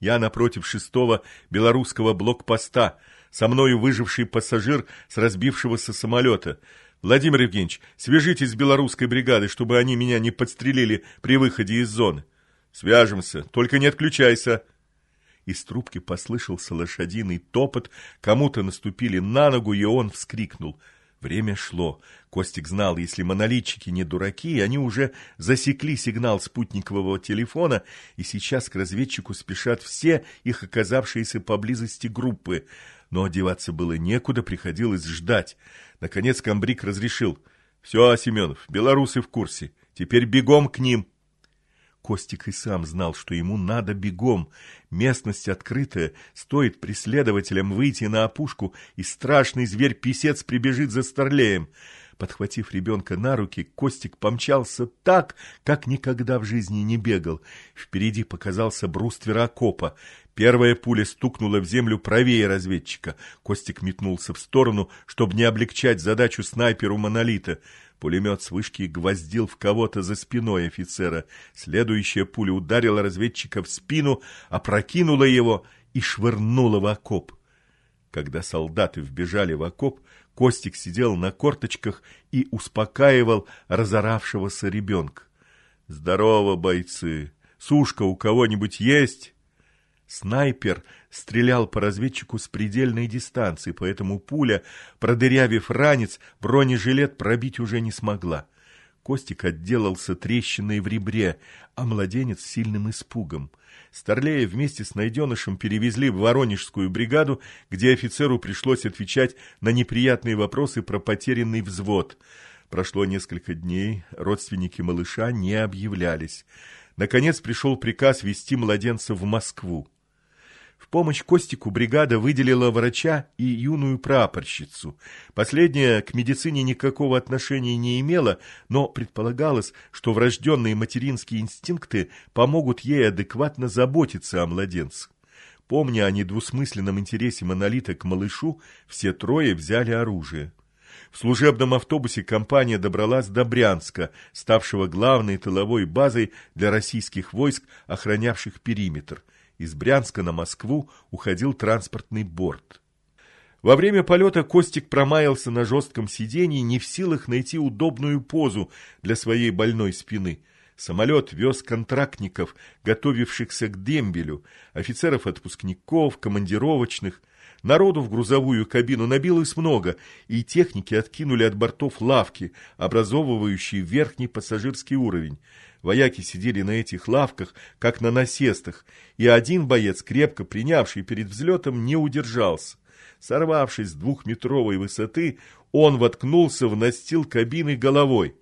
Я напротив шестого белорусского блокпоста, со мною выживший пассажир с разбившегося самолета. Владимир Евгеньевич, свяжитесь с белорусской бригадой, чтобы они меня не подстрелили при выходе из зоны. Свяжемся, только не отключайся. Из трубки послышался лошадиный топот, кому-то наступили на ногу, и он вскрикнул — Время шло. Костик знал, если монолитчики не дураки, они уже засекли сигнал спутникового телефона, и сейчас к разведчику спешат все их оказавшиеся поблизости группы. Но одеваться было некуда, приходилось ждать. Наконец комбриг разрешил. «Все, Семенов, белорусы в курсе. Теперь бегом к ним». Костик и сам знал, что ему надо бегом. Местность открытая, стоит преследователям выйти на опушку, и страшный зверь-писец прибежит за старлеем. Подхватив ребенка на руки, Костик помчался так, как никогда в жизни не бегал. Впереди показался бруствер окопа. Первая пуля стукнула в землю правее разведчика. Костик метнулся в сторону, чтобы не облегчать задачу снайперу монолита. Пулемет с вышки гвоздил в кого-то за спиной офицера. Следующая пуля ударила разведчика в спину, опрокинула его и швырнула в окоп. Когда солдаты вбежали в окоп, Костик сидел на корточках и успокаивал разоравшегося ребенка. «Здорово, бойцы! Сушка у кого-нибудь есть?» Снайпер стрелял по разведчику с предельной дистанции, поэтому пуля, продырявив ранец, бронежилет пробить уже не смогла. Костик отделался трещиной в ребре, а младенец сильным испугом. Старлея вместе с найденышем перевезли в Воронежскую бригаду, где офицеру пришлось отвечать на неприятные вопросы про потерянный взвод. Прошло несколько дней, родственники малыша не объявлялись. Наконец пришел приказ вести младенца в Москву. В помощь Костику бригада выделила врача и юную прапорщицу. Последняя к медицине никакого отношения не имела, но предполагалось, что врожденные материнские инстинкты помогут ей адекватно заботиться о младенце. Помня о недвусмысленном интересе монолита к малышу, все трое взяли оружие. В служебном автобусе компания добралась до Брянска, ставшего главной тыловой базой для российских войск, охранявших периметр – из Брянска на Москву уходил транспортный борт. Во время полета Костик промаялся на жестком сиденье, не в силах найти удобную позу для своей больной спины. Самолет вез контрактников, готовившихся к дембелю, офицеров-отпускников, командировочных. Народу в грузовую кабину набилось много, и техники откинули от бортов лавки, образовывающие верхний пассажирский уровень. Вояки сидели на этих лавках, как на насестах, и один боец, крепко принявший перед взлетом, не удержался. Сорвавшись с двухметровой высоты, он воткнулся в настил кабины головой.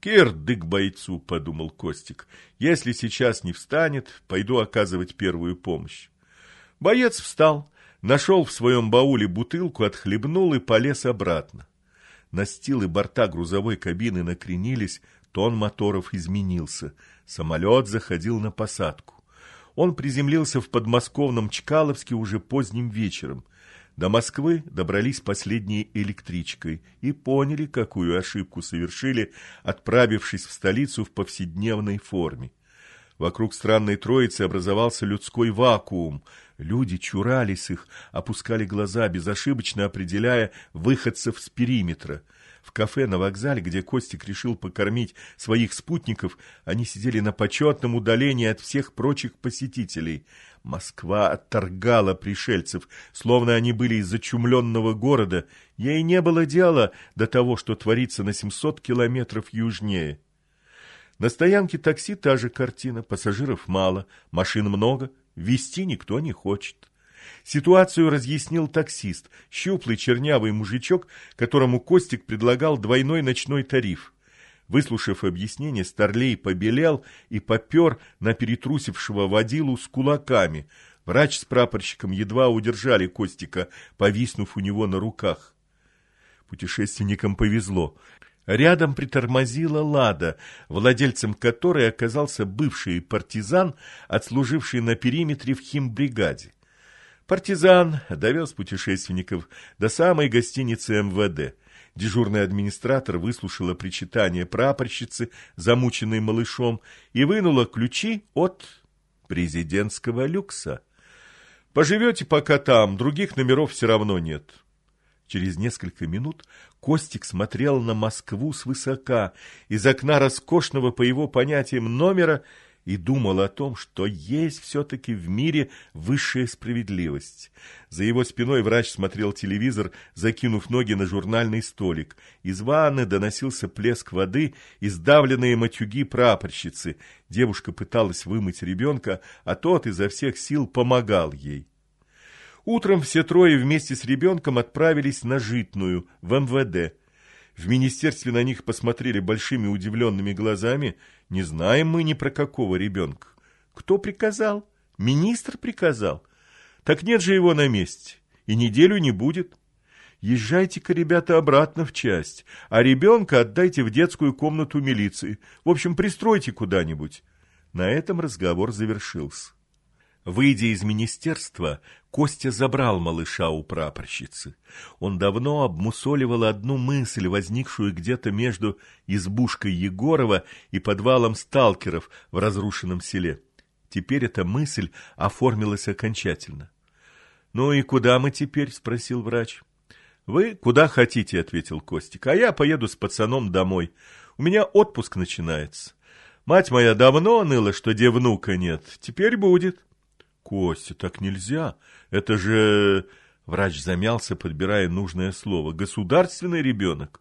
«Кирдык бойцу», — подумал Костик, — «если сейчас не встанет, пойду оказывать первую помощь». Боец встал, нашел в своем бауле бутылку, отхлебнул и полез обратно. Настилы борта грузовой кабины накренились, Тон моторов изменился. Самолет заходил на посадку. Он приземлился в подмосковном Чкаловске уже поздним вечером. До Москвы добрались последней электричкой и поняли, какую ошибку совершили, отправившись в столицу в повседневной форме. Вокруг странной троицы образовался людской вакуум. Люди чурались их, опускали глаза, безошибочно определяя выходцев с периметра – в кафе на вокзале, где Костик решил покормить своих спутников, они сидели на почетном удалении от всех прочих посетителей. Москва отторгала пришельцев, словно они были из зачумленного города. Ей не было дела до того, что творится на 700 километров южнее. На стоянке такси та же картина, пассажиров мало, машин много, вести никто не хочет. Ситуацию разъяснил таксист, щуплый чернявый мужичок, которому Костик предлагал двойной ночной тариф. Выслушав объяснение, Старлей побелел и попер на перетрусившего водилу с кулаками. Врач с прапорщиком едва удержали Костика, повиснув у него на руках. Путешественникам повезло. Рядом притормозила «Лада», владельцем которой оказался бывший партизан, отслуживший на периметре в химбригаде. Партизан довез путешественников до самой гостиницы МВД. Дежурный администратор выслушала причитание прапорщицы, замученной малышом, и вынула ключи от президентского люкса – Поживете пока там, других номеров все равно нет. Через несколько минут Костик смотрел на Москву свысока, из окна роскошного, по его понятиям, номера и думал о том, что есть все-таки в мире высшая справедливость. За его спиной врач смотрел телевизор, закинув ноги на журнальный столик. Из ванны доносился плеск воды и сдавленные матюги прапорщицы. Девушка пыталась вымыть ребенка, а тот изо всех сил помогал ей. Утром все трое вместе с ребенком отправились на Житную, в МВД. В министерстве на них посмотрели большими удивленными глазами. Не знаем мы ни про какого ребенка. Кто приказал? Министр приказал. Так нет же его на месте. И неделю не будет. Езжайте-ка, ребята, обратно в часть, а ребенка отдайте в детскую комнату милиции. В общем, пристройте куда-нибудь. На этом разговор завершился. Выйдя из министерства, Костя забрал малыша у прапорщицы. Он давно обмусоливал одну мысль, возникшую где-то между избушкой Егорова и подвалом сталкеров в разрушенном селе. Теперь эта мысль оформилась окончательно. «Ну и куда мы теперь?» — спросил врач. «Вы куда хотите», — ответил Костик, — «а я поеду с пацаном домой. У меня отпуск начинается. Мать моя давно ныла, что где внука нет. Теперь будет». Костя, так нельзя. Это же... Врач замялся, подбирая нужное слово. Государственный ребенок.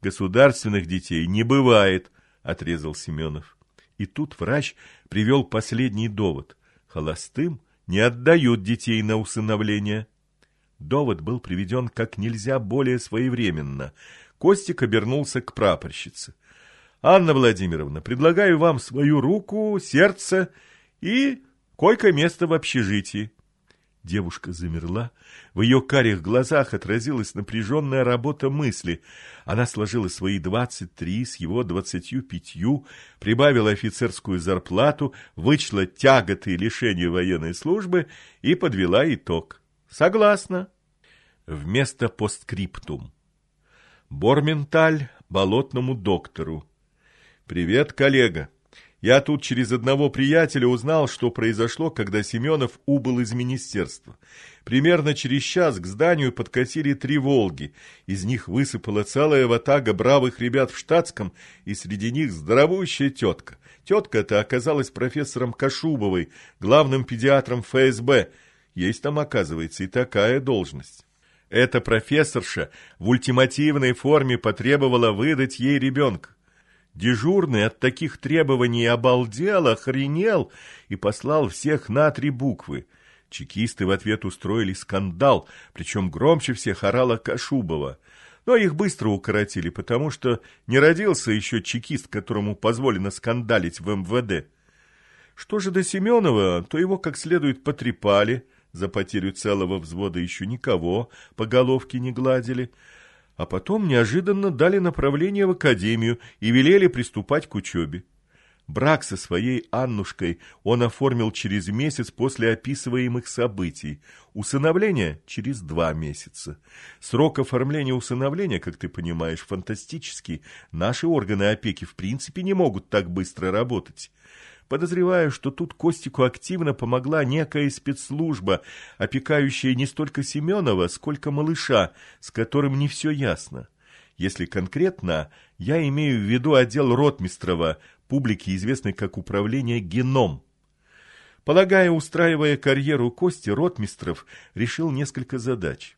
Государственных детей не бывает, отрезал Семенов. И тут врач привел последний довод. Холостым не отдают детей на усыновление. Довод был приведен как нельзя более своевременно. Костик обернулся к прапорщице. «Анна Владимировна, предлагаю вам свою руку, сердце и Койко-место в общежитии. Девушка замерла. В ее карих глазах отразилась напряженная работа мысли. Она сложила свои двадцать три с его двадцатью пятью, прибавила офицерскую зарплату, вычла тяготы и лишения военной службы и подвела итог. Согласна. Вместо постскриптум. Борменталь болотному доктору. «Привет, коллега. Я тут через одного приятеля узнал, что произошло, когда Семенов убыл из министерства. Примерно через час к зданию подкатили три «Волги». Из них высыпала целая ватага бравых ребят в штатском, и среди них здоровущая тетка. Тетка эта оказалась профессором Кашубовой, главным педиатром ФСБ. Есть там, оказывается, и такая должность. Эта профессорша в ультимативной форме потребовала выдать ей ребенка. Дежурный от таких требований обалдел, охренел и послал всех на три буквы. Чекисты в ответ устроили скандал, причем громче всех орала Кашубова. Но их быстро укоротили, потому что не родился еще чекист, которому позволено скандалить в МВД. Что же до Семенова, то его как следует потрепали, за потерю целого взвода еще никого по головке не гладили, а потом неожиданно дали направление в академию и велели приступать к учебе. Брак со своей Аннушкой он оформил через месяц после описываемых событий, усыновление – через два месяца. Срок оформления усыновления, как ты понимаешь, фантастический. Наши органы опеки в принципе не могут так быстро работать. Подозреваю, что тут Костику активно помогла некая спецслужба, опекающая не столько Семенова, сколько малыша, с которым не все ясно. Если конкретно, я имею в виду отдел Ротмистрова, публике известный как Управление «Геном». Полагаю, устраивая карьеру Кости, Ротмистров решил несколько задач.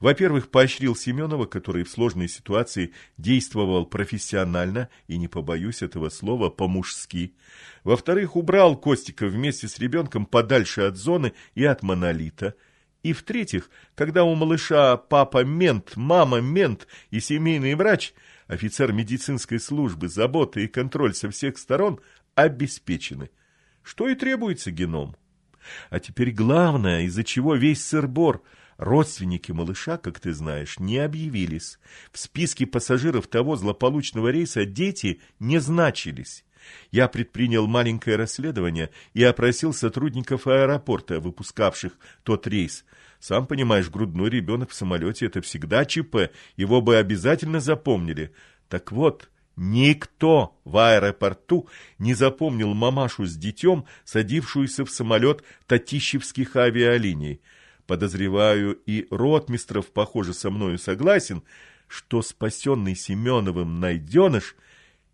Во-первых, поощрил Семенова, который в сложной ситуации действовал профессионально и, не побоюсь этого слова, по-мужски. Во-вторых, убрал Костика вместе с ребенком подальше от зоны и от монолита. И в-третьих, когда у малыша папа мент, мама мент и семейный врач, офицер медицинской службы, забота и контроль со всех сторон обеспечены. Что и требуется геном. А теперь главное, из-за чего весь сыр-бор – Родственники малыша, как ты знаешь, не объявились. В списке пассажиров того злополучного рейса дети не значились. Я предпринял маленькое расследование и опросил сотрудников аэропорта, выпускавших тот рейс. Сам понимаешь, грудной ребенок в самолете – это всегда ЧП, его бы обязательно запомнили. Так вот, Никто в аэропорту не запомнил мамашу с детем, садившуюся в самолет Татищевских авиалиний. Подозреваю, и Ротмистров, похоже, со мною согласен, что спасенный Семеновым найденыш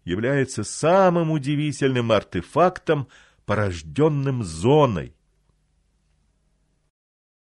является самым удивительным артефактом, порожденным зоной.